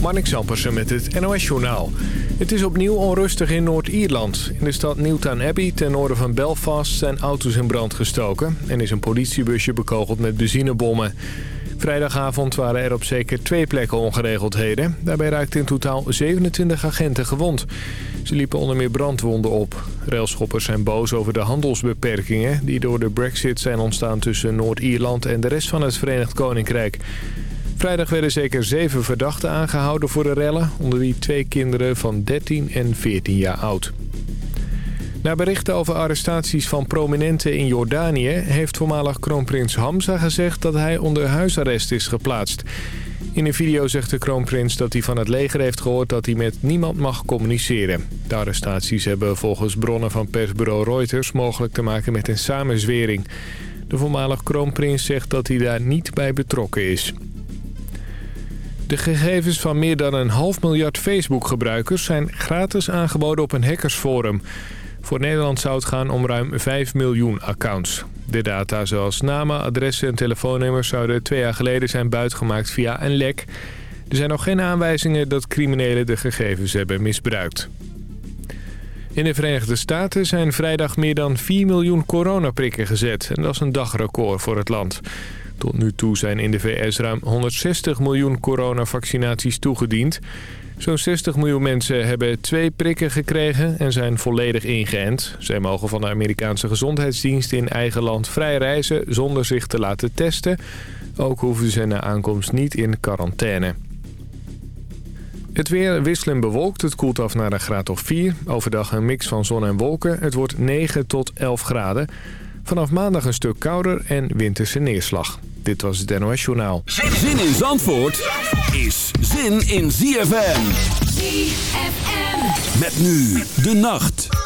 Marnik Zampersen met het NOS-journaal. Het is opnieuw onrustig in Noord-Ierland. In de stad Newtown Abbey, ten noorden van Belfast, zijn auto's in brand gestoken... en is een politiebusje bekogeld met benzinebommen. Vrijdagavond waren er op zeker twee plekken ongeregeldheden. Daarbij raakten in totaal 27 agenten gewond. Ze liepen onder meer brandwonden op. Railschoppers zijn boos over de handelsbeperkingen... die door de brexit zijn ontstaan tussen Noord-Ierland en de rest van het Verenigd Koninkrijk. Vrijdag werden zeker zeven verdachten aangehouden voor de rellen... onder wie twee kinderen van 13 en 14 jaar oud. Na berichten over arrestaties van prominenten in Jordanië... heeft voormalig kroonprins Hamza gezegd dat hij onder huisarrest is geplaatst. In een video zegt de kroonprins dat hij van het leger heeft gehoord... dat hij met niemand mag communiceren. De arrestaties hebben volgens bronnen van persbureau Reuters... mogelijk te maken met een samenzwering. De voormalig kroonprins zegt dat hij daar niet bij betrokken is. De gegevens van meer dan een half miljard Facebook-gebruikers zijn gratis aangeboden op een hackersforum. Voor Nederland zou het gaan om ruim 5 miljoen accounts. De data zoals namen, adressen en telefoonnummers zouden twee jaar geleden zijn buitgemaakt via een lek. Er zijn nog geen aanwijzingen dat criminelen de gegevens hebben misbruikt. In de Verenigde Staten zijn vrijdag meer dan 4 miljoen coronaprikken gezet. En dat is een dagrecord voor het land. Tot nu toe zijn in de VS ruim 160 miljoen coronavaccinaties toegediend. Zo'n 60 miljoen mensen hebben twee prikken gekregen en zijn volledig ingeënt. Zij mogen van de Amerikaanse gezondheidsdienst in eigen land vrij reizen zonder zich te laten testen. Ook hoeven ze na aankomst niet in quarantaine. Het weer wisselen bewolkt. Het koelt af naar een graad of 4. Overdag een mix van zon en wolken. Het wordt 9 tot 11 graden. Vanaf maandag een stuk kouder en winterse neerslag. Dit was het NOS Journaal. Zin in Zandvoort is zin in ZFM. ZFM. Met nu de nacht.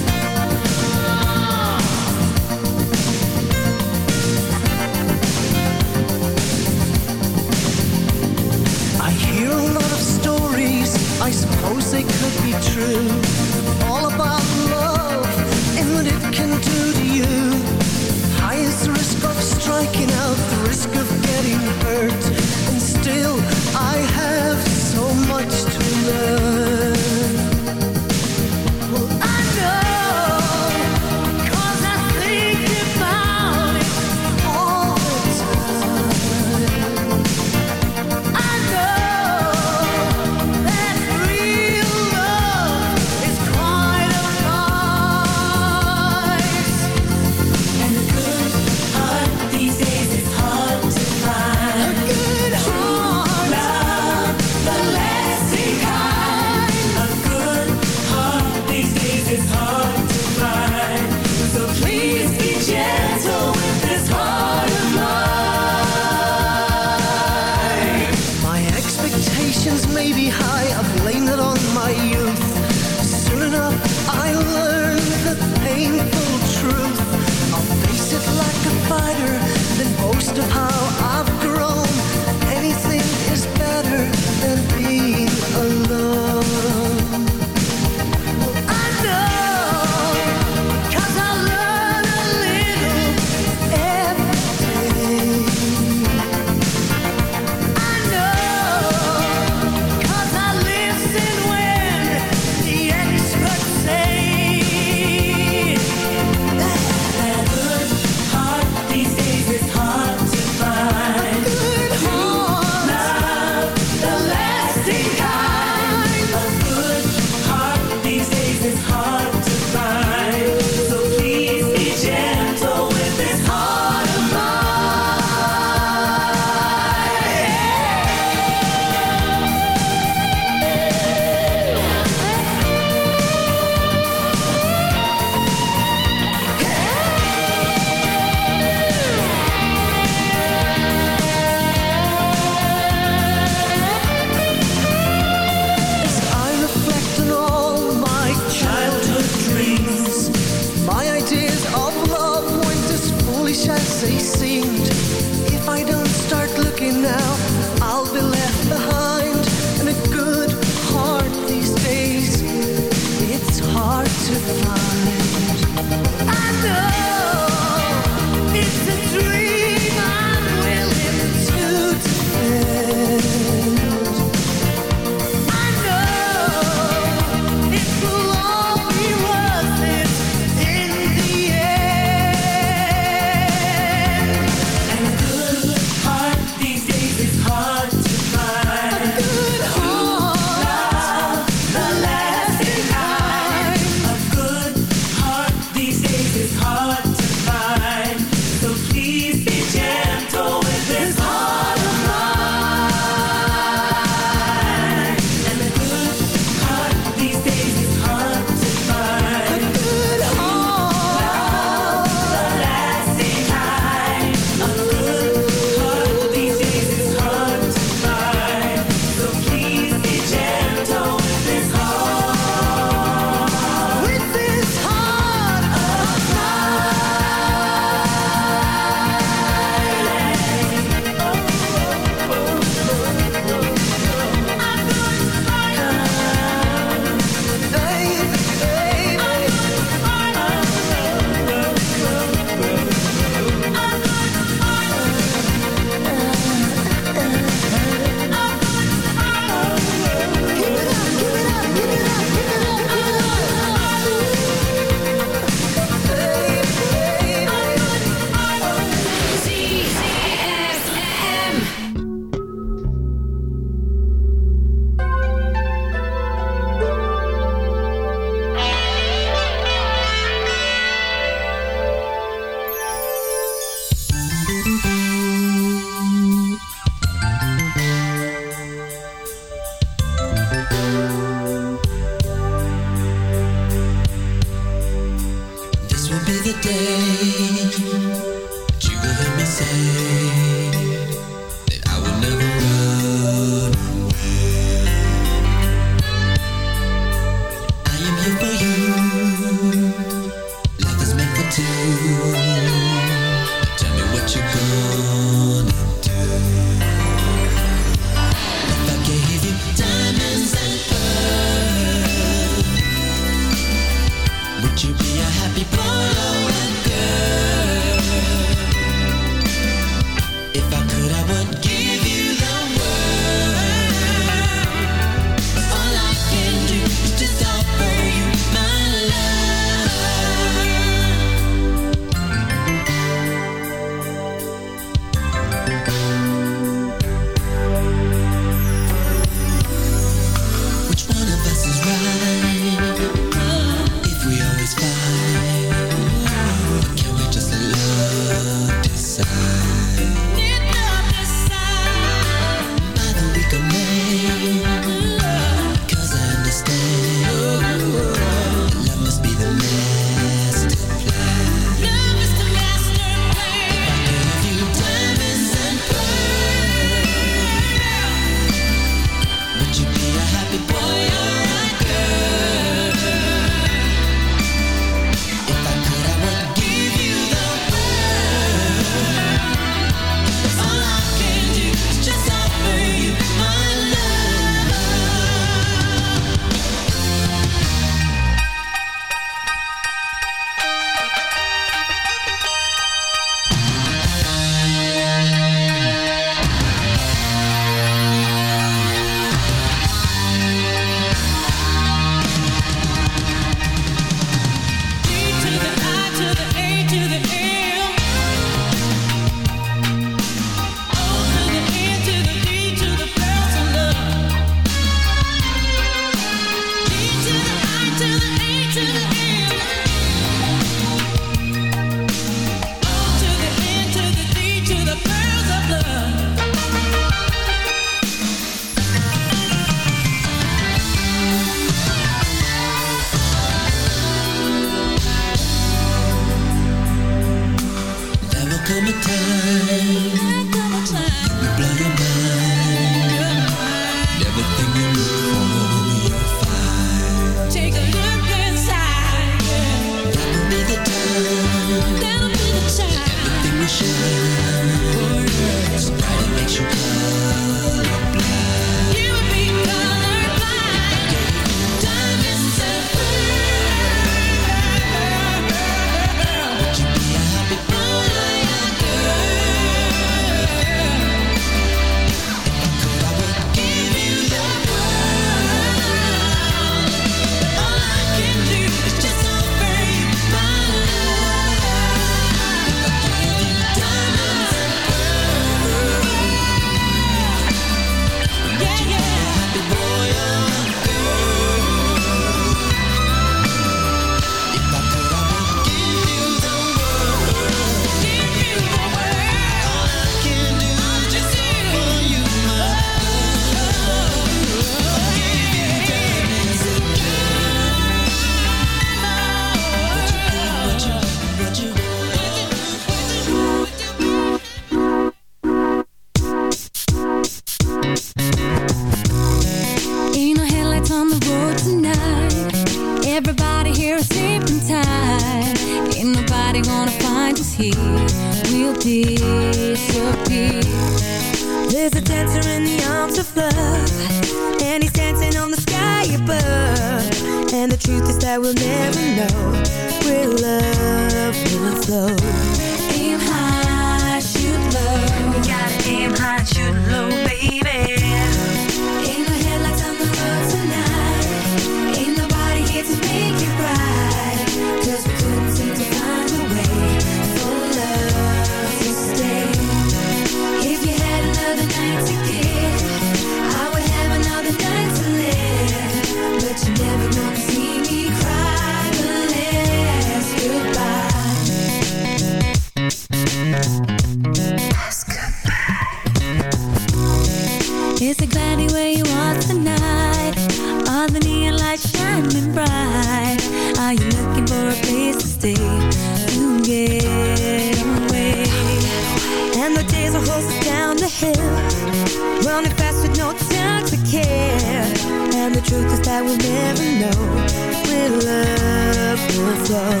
Life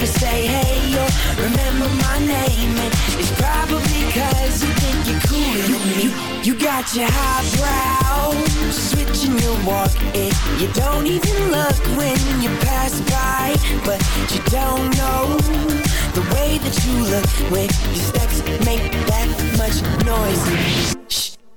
you never say hey or remember my name, and it's probably Cause you think you're cooler than me You got your highbrow Switching your walk And you don't even look when you pass by. But you don't know The way that you look When your steps make that much noise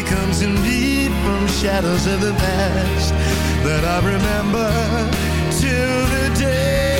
May come to me from shadows of the past that I remember till the day.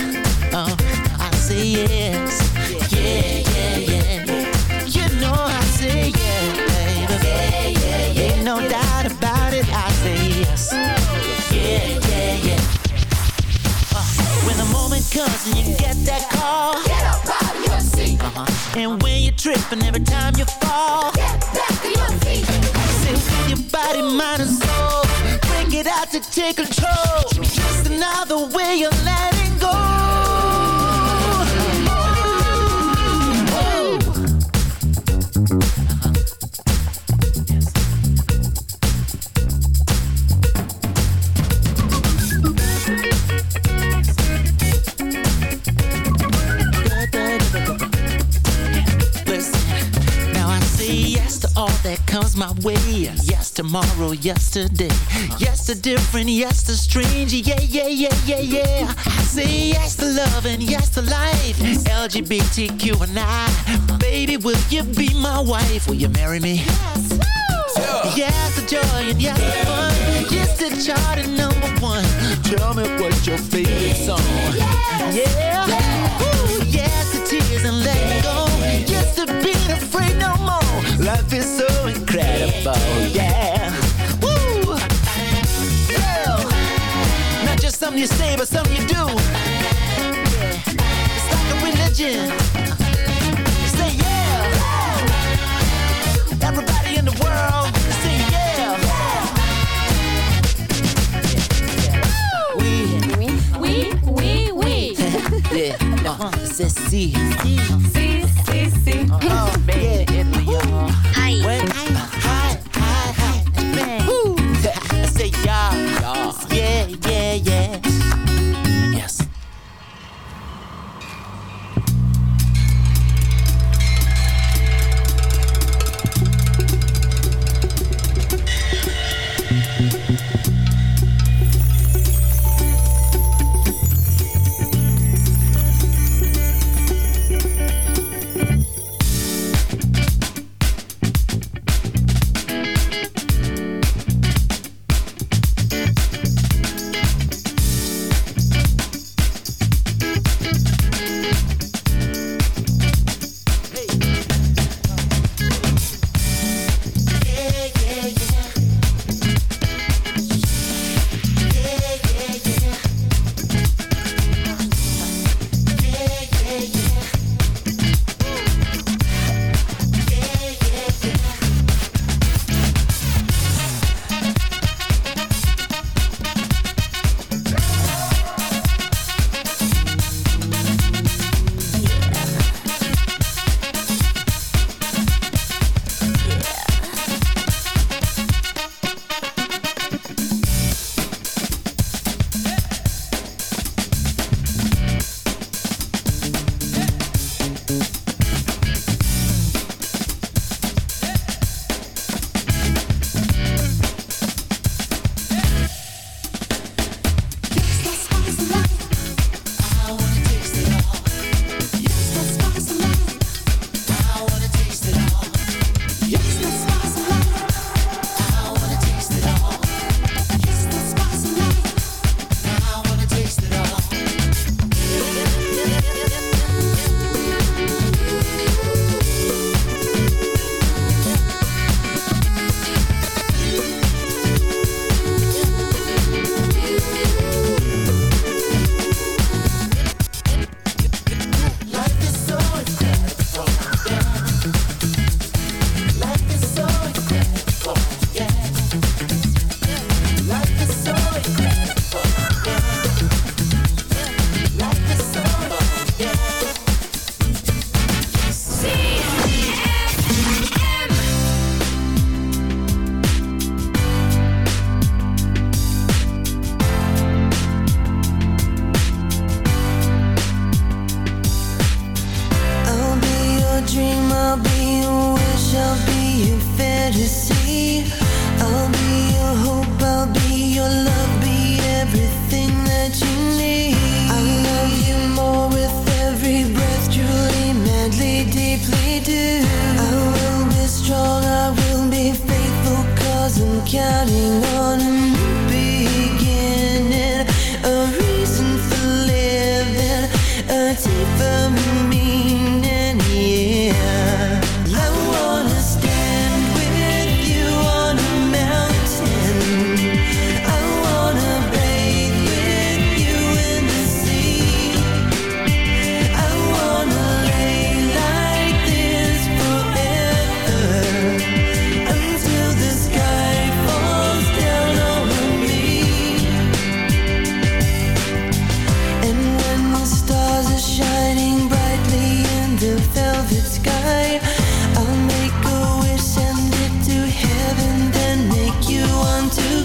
Take control. Just another way you're letting tomorrow, yesterday. Yes to different, yes to strange. Yeah, yeah, yeah, yeah, yeah. I say yes to love and yes to life. LGBTQ and I. Baby, will you be my wife? Will you marry me? Yes. Yes to joy and yes to fun. Yes to chart and number one. Tell me what's your favorite song. Yes. Yeah. yeah. Ooh, yes to tears and letting go. Yes to being afraid no more. Life is so incredible, yeah. Yeah. Not just something you say, but some you do. It's like a religion. Say yeah. Everybody in the world, say yeah. We, we, we, we, we. yeah, uh, this see. See, see, see.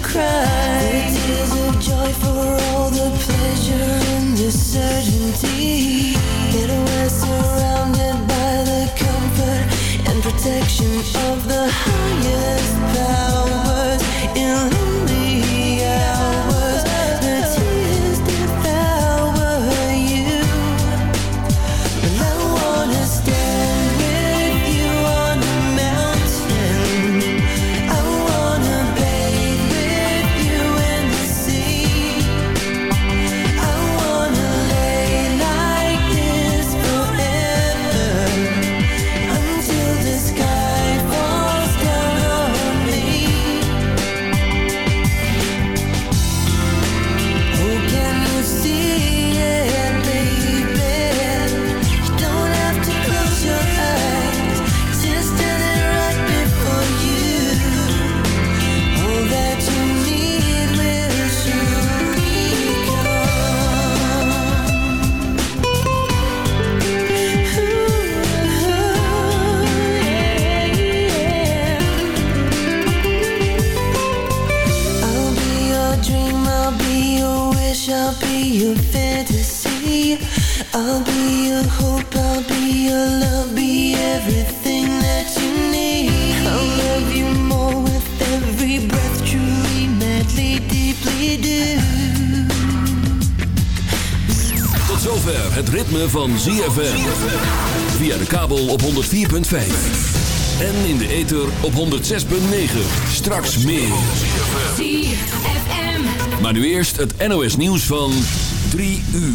Cry. Het ritme van ZFM. Via de kabel op 104.5. En in de ether op 106.9. Straks meer. ZFM. Maar nu eerst het NOS nieuws van 3 uur.